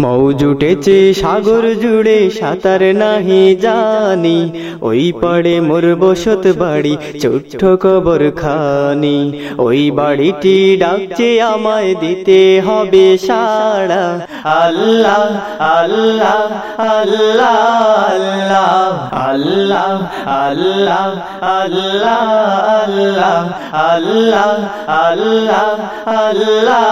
মৌজুটেছে সাগর জুড়ে, সাঁতার নাহি জানি। ওই পাড়ে মোর বসত বাড়ি, ছোট্ট কবর খানি। ওই বাড়িটি ডাকছে, আমায় দিতে হবে সাড়া। আল্লাহ আল্লাহ আল্লাহ আল্লাহ আল্লাহ আল্লাহ আল্লাহ আল্লাহ আল্লাহ আল্লাহ।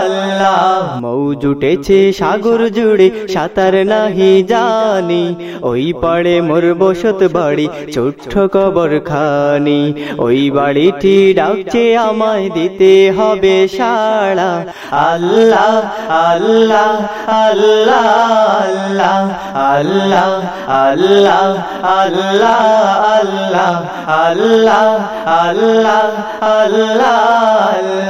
আল্লাহ মৌজুটেছে সাগর জুড়ে সাঁতার নাহি জানি ওই পাড়ে মোর বসত বাড়ি ছোট্ট কবর খানি ওই বাড়িটি ডাকছে আমায় দিতে হবে সাড়া আল্লাহ আল্লাহ আল্লাহ আল্লাহ আল্লাহ আল্লাহ আল্লাহ আল্লাহ আল্লাহ আল্লাহ আল্লাহ আল্লাহ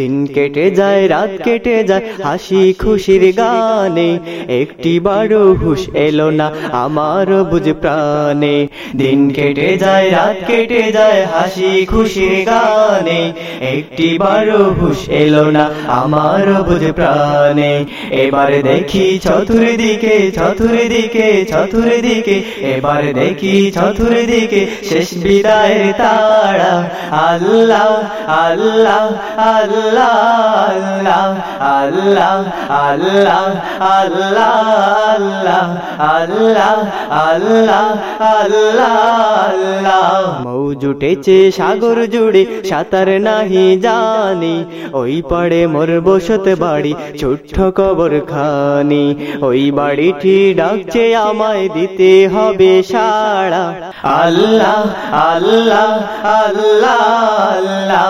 দিন কেটে যায় রাত কেটে যায় হাসি খুশির গানে একটি বড় হুশ এলো না আমার বুঝ প্রাণে। দিন কেটে যায় রাত কেটে যায় হাসি খুশির গানে একটি বড় হুশ এলো না আমার বুঝ প্রাণে। এবার দেখি চতুর দিকে চতুর দিকে চতুর দিকে এবার দেখি চতুর দিকে শেষ বিদায়ের তারা। আল্লাহ আল্লাহ আল্লাহ। আল্লাহ আল্লাহ আল্লাহ আল্লাহ আল্লাহ আল্লাহ আল্লাহ আল্লাহ মৌজুটেছে সাগর জুড়ে, সাঁতার নাহি জানি। ওই পাড়ে মোর বসত বাড়ি, ছোট্ট কবর খানি ওই বাড়িটি ডাকছে আমায়, দিতে হবে সাড়া। আল্লাহ আল্লাহ আল্লাহ আল্লাহ।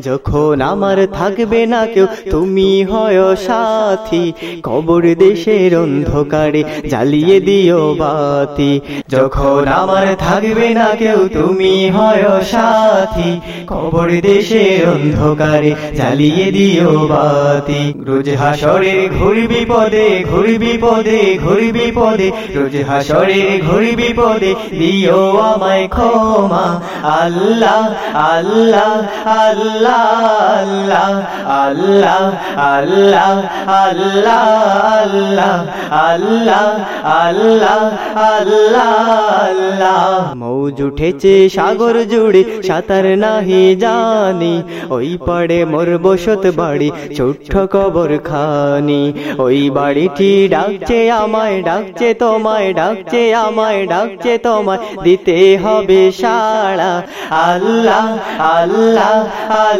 যখন আমার থাকবে না কেউ, তুমি হয় সাথী। কবর দেশের অন্ধকারে জ্বালিয়ে দিও বাতি। যখন আমার থাকবে না কেউ, তুমি হয় সাথী। কবর দেশের অন্ধকারে জ্বালিয়ে দিও বাতি। রোজ হাসরে ঘুরি বিপদে ঘুরি বিপদে ঘুরি বিপদে, রোজ হাসরে ঘুরি বিপদে দিও আমায় ক্ষমা। আল্লাহ আল্লাহ আল্লাহ। মৌজ উঠেছে সাগর জুড়ে, সাঁতার নাহি জানি। ওই পাড়ে মোর বসত বাড়ি, ছোট্ট কবর খানি ওই বাড়িটি ডাকছে আমায়, ডাকছে তোমায়, ডাকছে আমায়, ডাকছে তোমায়, দিতে হবে সাড়া। আল্লাহ আল্লাহ আল্লাহ